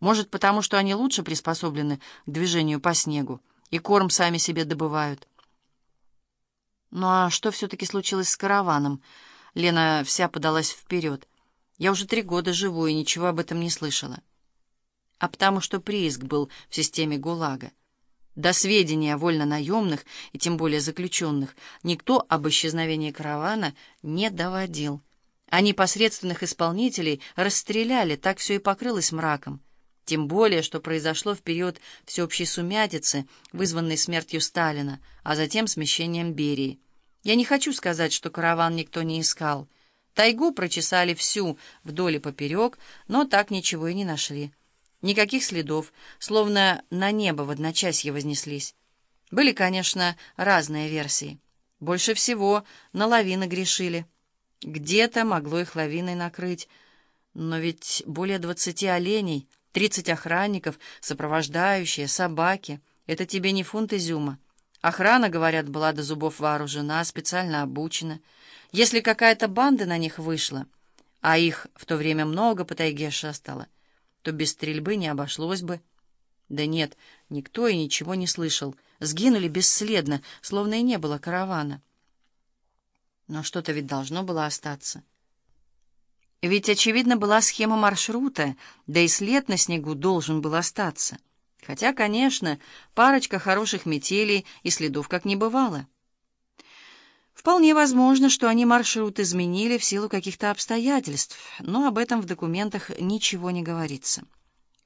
Может, потому что они лучше приспособлены к движению по снегу и корм сами себе добывают. Ну а что все-таки случилось с караваном? Лена вся подалась вперед. Я уже три года живу и ничего об этом не слышала. А потому что прииск был в системе ГУЛАГа. До сведения вольно-наемных и тем более заключенных никто об исчезновении каравана не доводил. А непосредственных исполнителей расстреляли, так все и покрылось мраком. Тем более, что произошло в период всеобщей сумятицы, вызванной смертью Сталина, а затем смещением Берии. Я не хочу сказать, что караван никто не искал. Тайгу прочесали всю вдоль и поперек, но так ничего и не нашли. Никаких следов, словно на небо в одночасье вознеслись. Были, конечно, разные версии. Больше всего на лавины грешили. Где-то могло их лавиной накрыть. Но ведь более двадцати оленей — Тридцать охранников, сопровождающие, собаки. Это тебе не фунт изюма. Охрана, говорят, была до зубов вооружена, специально обучена. Если какая-то банда на них вышла, а их в то время много по тайге шастало, то без стрельбы не обошлось бы. Да нет, никто и ничего не слышал. Сгинули бесследно, словно и не было каравана. Но что-то ведь должно было остаться. Ведь, очевидно, была схема маршрута, да и след на снегу должен был остаться. Хотя, конечно, парочка хороших метелей и следов как не бывало. Вполне возможно, что они маршрут изменили в силу каких-то обстоятельств, но об этом в документах ничего не говорится.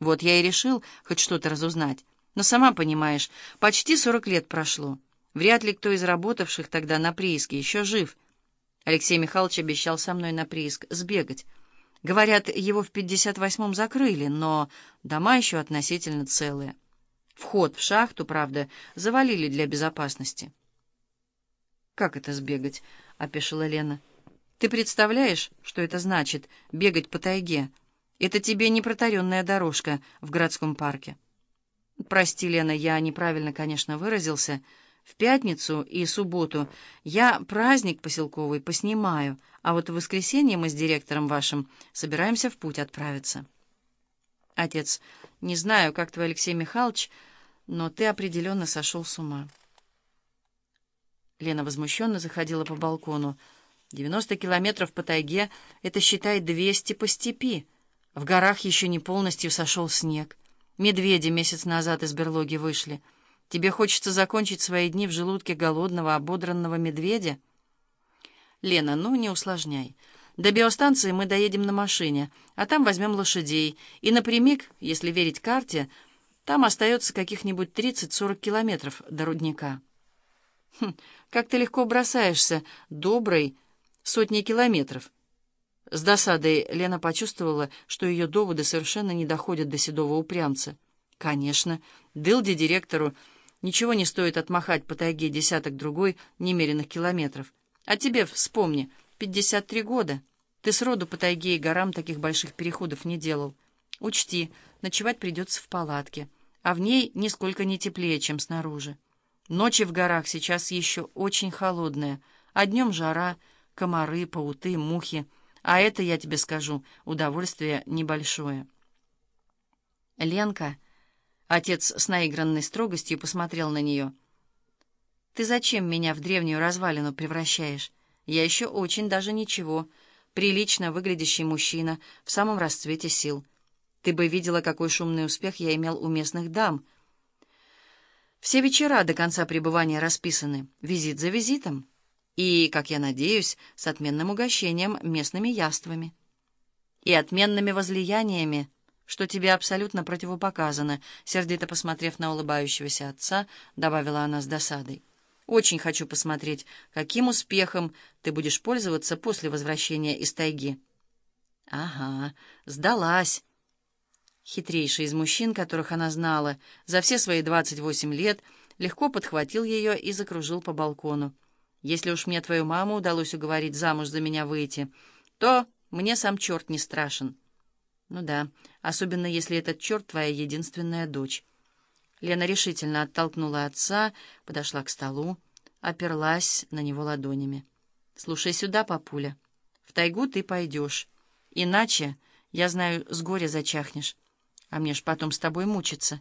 Вот я и решил хоть что-то разузнать. Но сама понимаешь, почти сорок лет прошло. Вряд ли кто из работавших тогда на прииске еще жив — Алексей Михайлович обещал со мной на прииск сбегать. Говорят, его в 58-м закрыли, но дома еще относительно целые. Вход в шахту, правда, завалили для безопасности. «Как это сбегать?» — опешила Лена. «Ты представляешь, что это значит — бегать по тайге? Это тебе не протаренная дорожка в городском парке». «Прости, Лена, я неправильно, конечно, выразился». В пятницу и субботу я праздник поселковый поснимаю, а вот в воскресенье мы с директором вашим собираемся в путь отправиться. Отец, не знаю, как твой Алексей Михайлович, но ты определенно сошел с ума. Лена возмущенно заходила по балкону. Девяносто километров по тайге — это, считай, двести по степи. В горах еще не полностью сошел снег. Медведи месяц назад из берлоги вышли — Тебе хочется закончить свои дни в желудке голодного, ободранного медведя? Лена, ну не усложняй. До биостанции мы доедем на машине, а там возьмем лошадей. И напрямик, если верить карте, там остается каких-нибудь 30-40 километров до рудника. Хм, как ты легко бросаешься, доброй, сотни километров. С досадой Лена почувствовала, что ее доводы совершенно не доходят до седого упрямца. Конечно, Дылде директору Ничего не стоит отмахать по тайге десяток-другой немеренных километров. А тебе, вспомни, 53 года. Ты сроду по тайге и горам таких больших переходов не делал. Учти, ночевать придется в палатке, а в ней нисколько не теплее, чем снаружи. Ночи в горах сейчас еще очень холодные, а днем жара, комары, пауты, мухи. А это, я тебе скажу, удовольствие небольшое. Ленка... Отец с наигранной строгостью посмотрел на нее. «Ты зачем меня в древнюю развалину превращаешь? Я еще очень даже ничего. Прилично выглядящий мужчина, в самом расцвете сил. Ты бы видела, какой шумный успех я имел у местных дам. Все вечера до конца пребывания расписаны, визит за визитом. И, как я надеюсь, с отменным угощением местными яствами. И отменными возлияниями» что тебе абсолютно противопоказано», — сердито посмотрев на улыбающегося отца, добавила она с досадой. «Очень хочу посмотреть, каким успехом ты будешь пользоваться после возвращения из тайги». «Ага, сдалась». Хитрейший из мужчин, которых она знала, за все свои двадцать восемь лет легко подхватил ее и закружил по балкону. «Если уж мне твою маму удалось уговорить замуж за меня выйти, то мне сам черт не страшен». «Ну да, особенно если этот черт твоя единственная дочь». Лена решительно оттолкнула отца, подошла к столу, оперлась на него ладонями. «Слушай сюда, папуля, в тайгу ты пойдешь, иначе, я знаю, с горя зачахнешь. А мне ж потом с тобой мучиться.